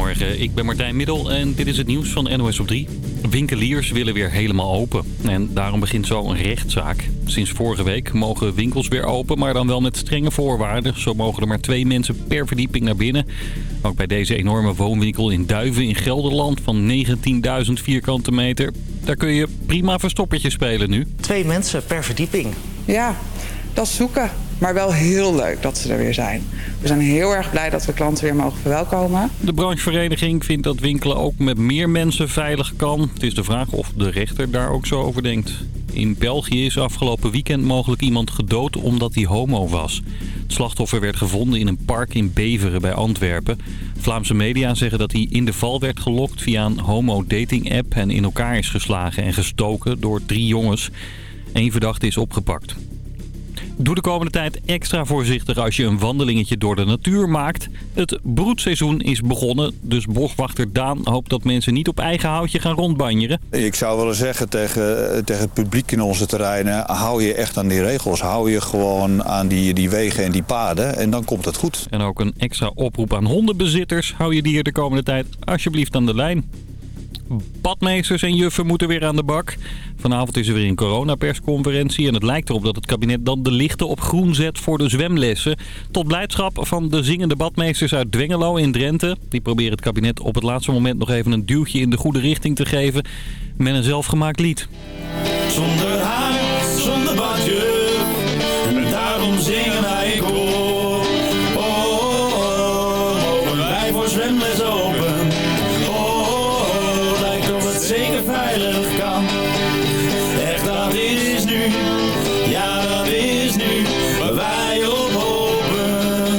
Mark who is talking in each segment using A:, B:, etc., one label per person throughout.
A: Goedemorgen, ik ben Martijn Middel en dit is het nieuws van NOS op 3. Winkeliers willen weer helemaal open en daarom begint zo een rechtszaak. Sinds vorige week mogen winkels weer open, maar dan wel met strenge voorwaarden. Zo mogen er maar twee mensen per verdieping naar binnen. Ook bij deze enorme woonwinkel in Duiven in Gelderland van 19.000 vierkante meter. Daar kun je prima verstoppertje spelen nu.
B: Twee mensen per verdieping.
C: Ja, dat is zoeken. Maar wel heel leuk dat ze er weer zijn. We zijn heel erg blij dat we klanten weer mogen verwelkomen.
A: De branchevereniging vindt dat winkelen ook met meer mensen veilig kan. Het is de vraag of de rechter daar ook zo over denkt. In België is afgelopen weekend mogelijk iemand gedood omdat hij homo was. Het slachtoffer werd gevonden in een park in Beveren bij Antwerpen. Vlaamse media zeggen dat hij in de val werd gelokt via een homo-dating-app... en in elkaar is geslagen en gestoken door drie jongens. Eén verdachte is opgepakt. Doe de komende tijd extra voorzichtig als je een wandelingetje door de natuur maakt. Het broedseizoen is begonnen, dus boswachter Daan hoopt dat mensen niet op eigen houtje gaan rondbanjeren.
D: Ik zou willen zeggen tegen, tegen het publiek in onze terreinen, hou je echt aan die regels. Hou je gewoon aan die, die wegen en die paden en dan komt het goed.
A: En ook een extra oproep aan hondenbezitters. Hou je dier de komende tijd alsjeblieft aan de lijn. Badmeesters en juffen moeten weer aan de bak. Vanavond is er weer een coronapersconferentie en het lijkt erop dat het kabinet dan de lichten op groen zet voor de zwemlessen. Tot blijdschap van de zingende badmeesters uit Dwengelo in Drenthe. Die proberen het kabinet op het laatste moment nog even een duwtje in de goede richting te geven met een zelfgemaakt lied.
E: Zonder haar, veilig kan. Echt, dat is nu, ja dat is nu, waar wij op hopen.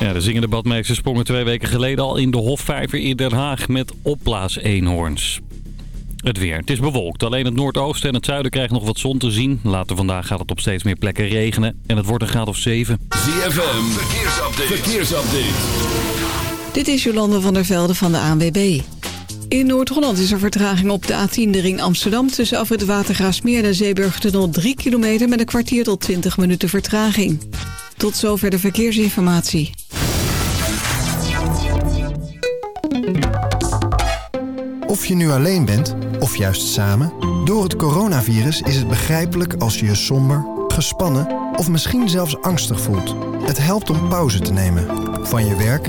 A: Ja, de zingende badmeesters sprongen twee weken geleden al in de Hofvijver in Den Haag met opblaas-eenhoorns. Het weer. Het is bewolkt. Alleen het noordoosten en het zuiden krijgen nog wat zon te zien. Later vandaag gaat het op steeds meer plekken regenen. En het wordt een graad of 7.
F: ZFM, verkeersupdate. verkeersupdate.
G: Dit is Jolande van der Velde van de ANWB. In Noord-Holland is er vertraging op de A10 de ring Amsterdam... tussen af het Watergraafsmeer en Zeeburgtunnel 3 kilometer... met een kwartier tot 20 minuten vertraging. Tot zover de verkeersinformatie.
H: Of je nu alleen bent, of juist samen... door het coronavirus is het begrijpelijk als je je somber, gespannen... of misschien zelfs angstig voelt. Het helpt om pauze te nemen. Van je werk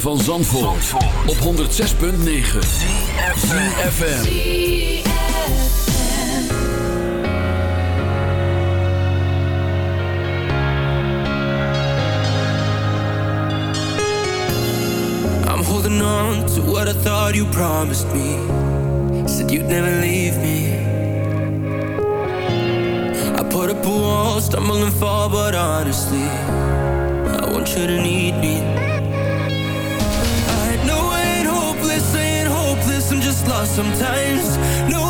F: Van Zandvoort, op 106.9 CFFM
I: I'm holding on to what I thought you promised me. Said you'd never leave me. I put up a wall, stumble and fall, but honestly I want you to need me sometimes No,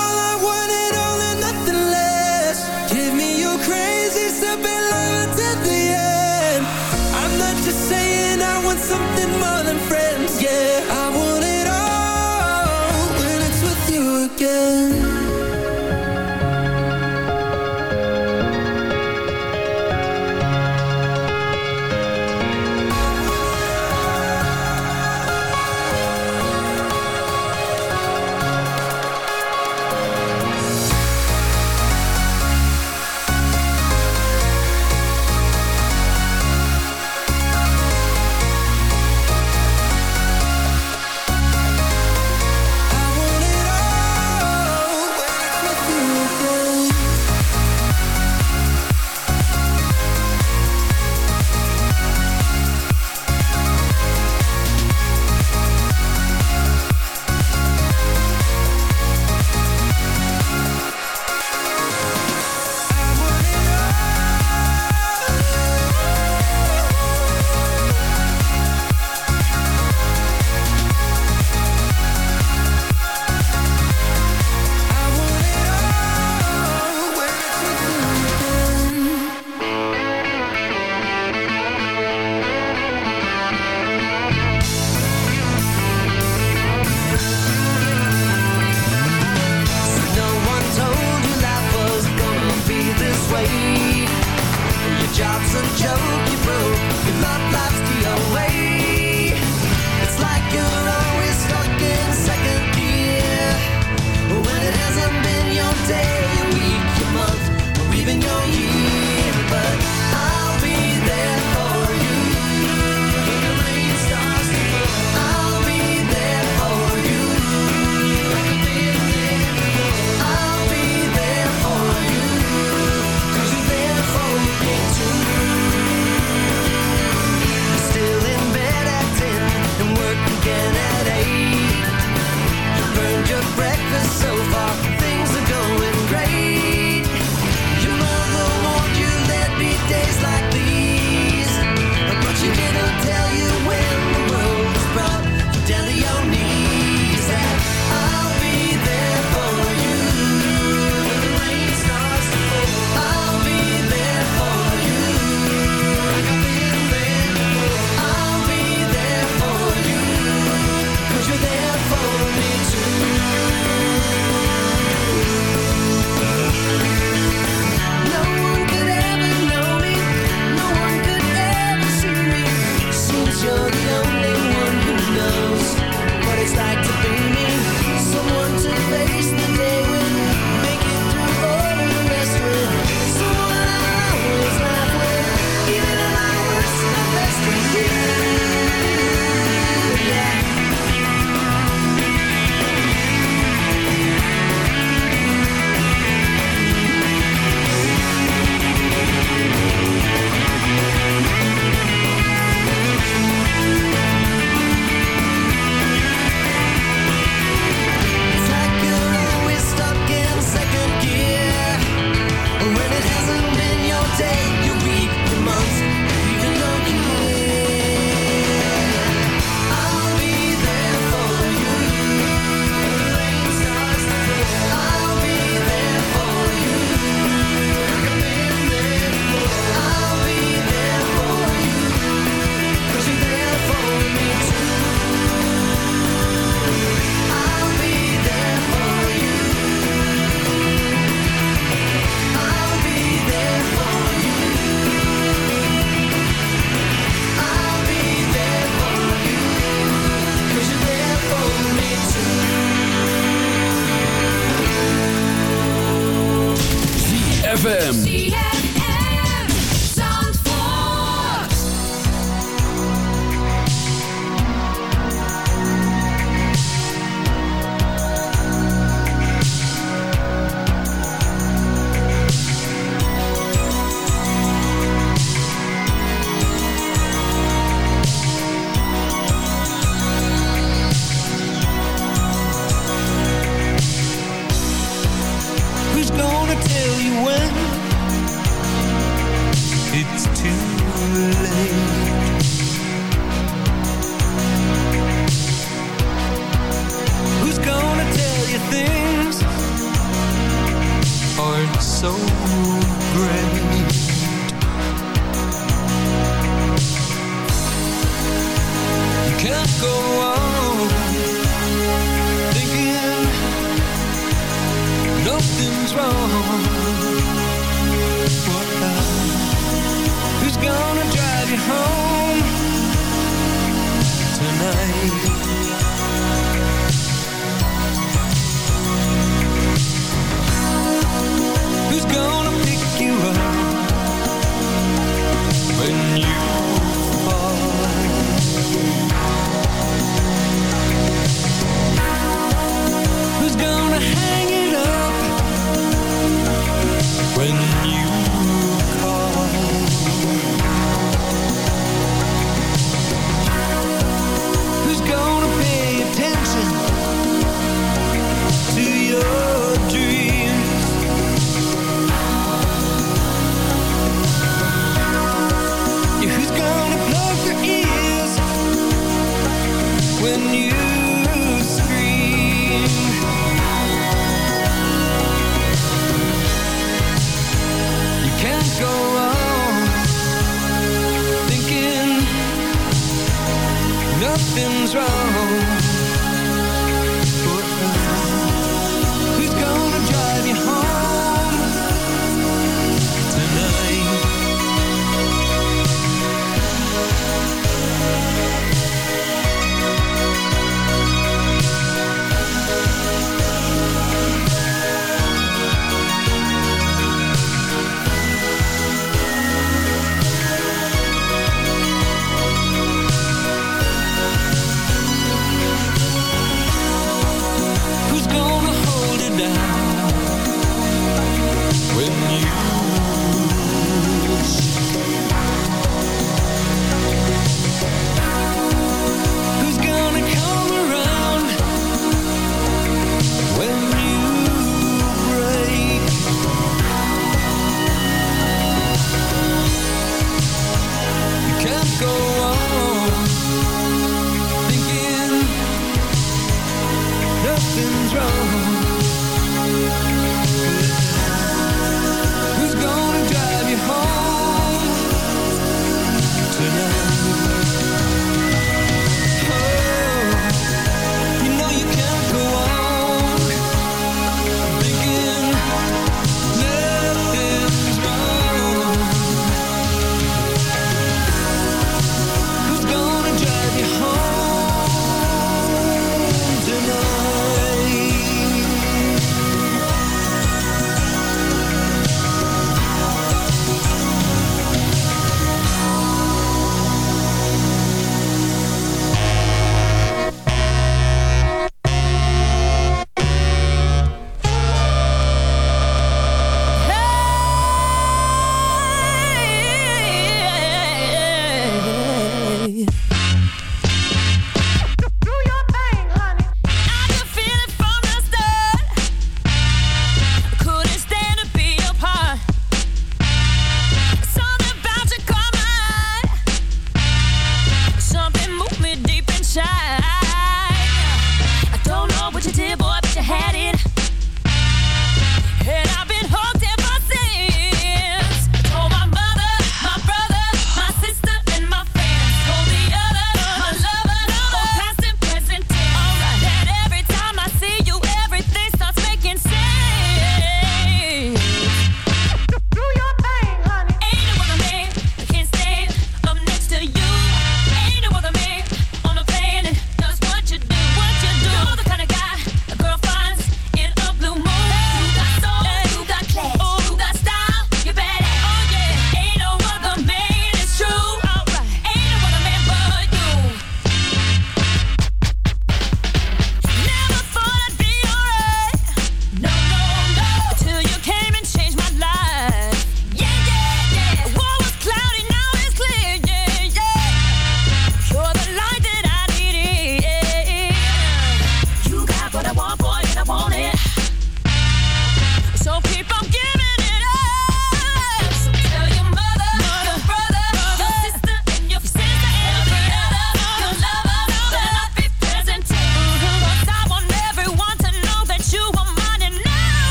J: did the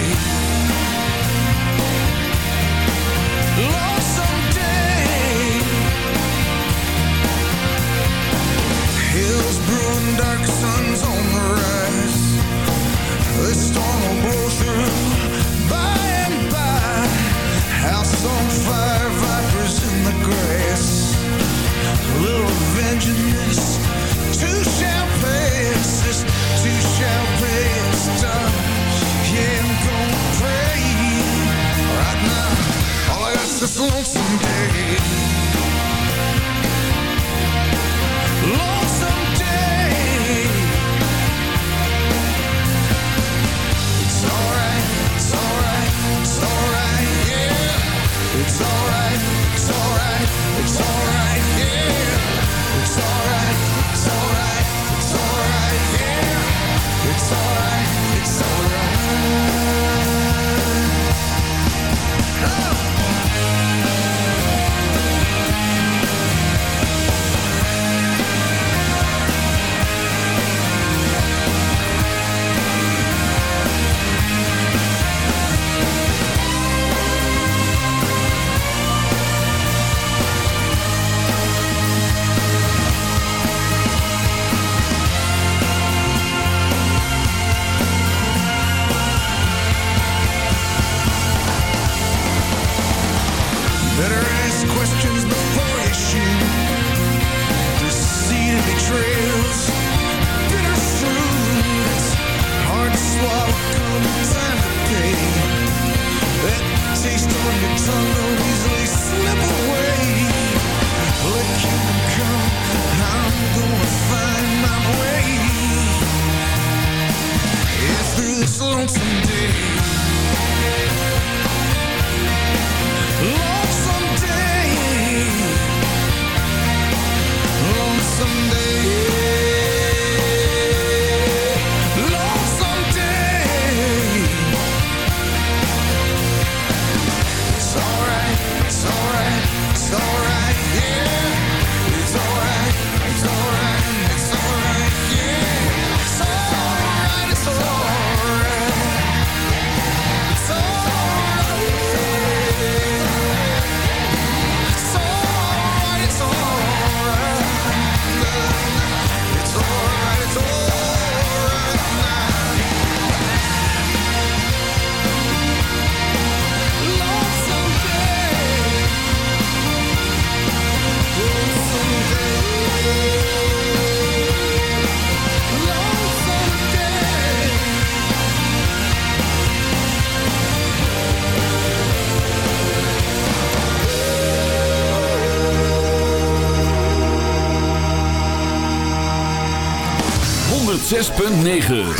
K: Yeah.
L: this lonesome day Lonesome day It's alright, it's alright, it's alright, yeah. It's alright, it's alright, it's alright.
I: .9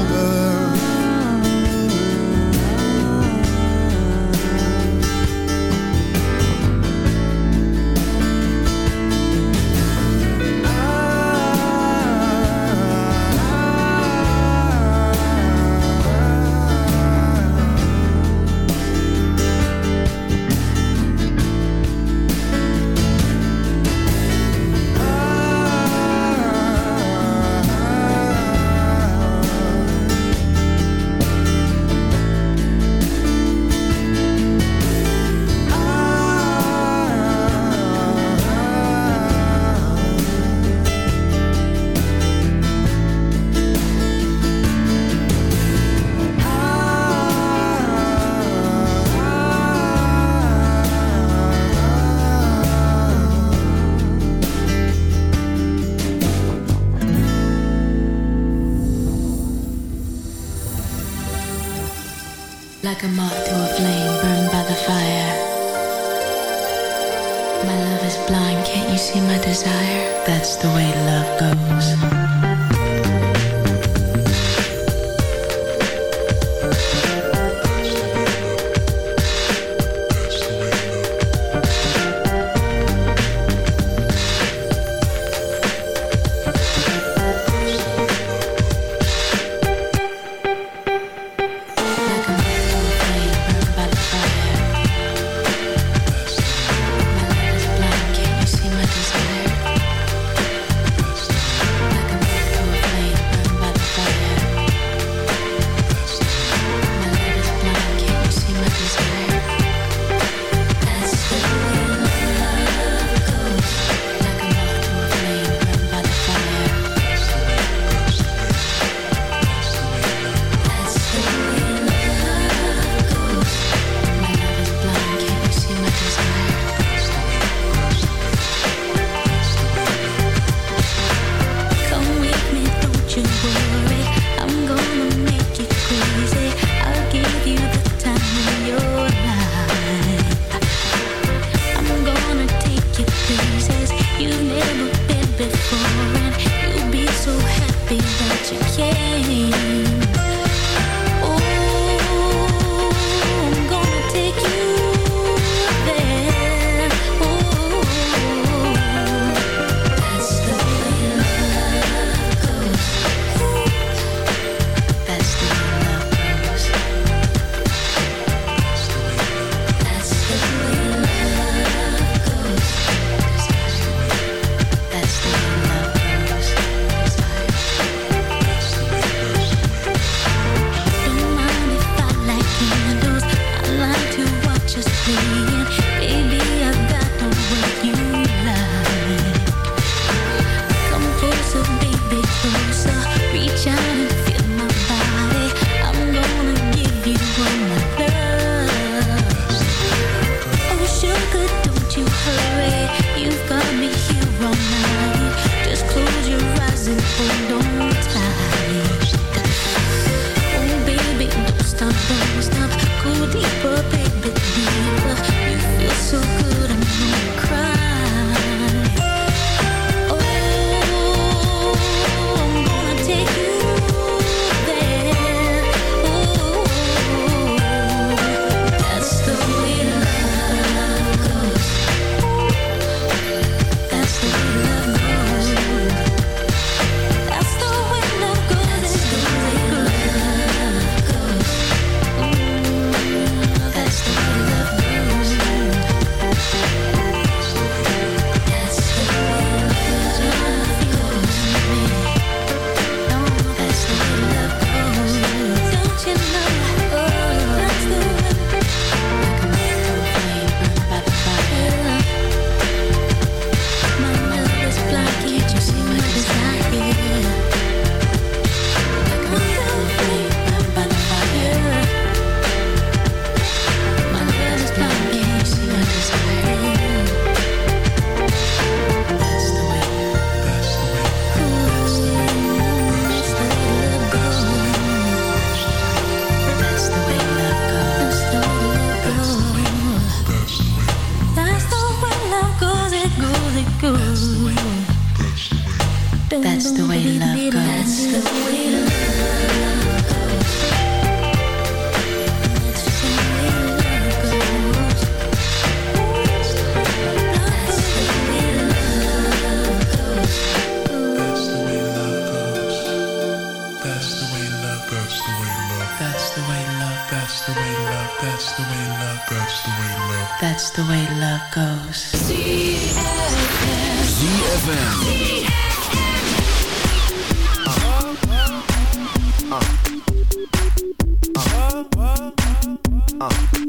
M: That's the way love.
J: That's the way love. That's the way love. That's the way love goes.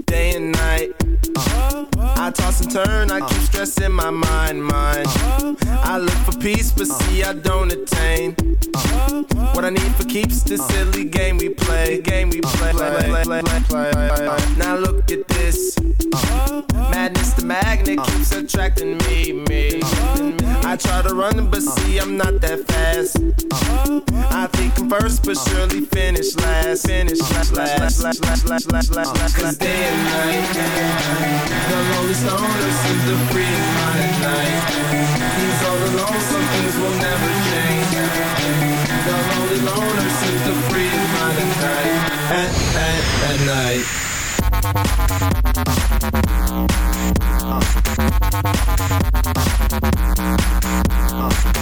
N: day and night. I toss and turn, I keep stressing my mind, mind. I look for peace, but uh. see I don't attain. What I need for keeps this uh. silly game we play, game we uh, play. Now look at this. Madness, the magnet keeps attracting me, me. I try to run, but see I'm not that fast. I think I'm first, but surely finish last. Finish last, last, last, last, last, last, last, last. Cause day and night, the lonely stoner seems to free at night. He's all alone, some things will never change. The lonely loner seems to free his mind at night. At, at, at night. At,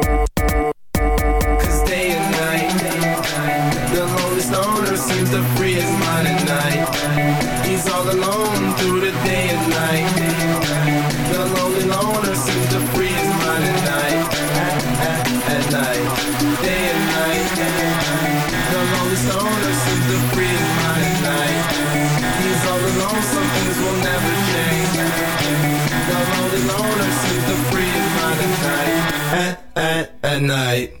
F: right.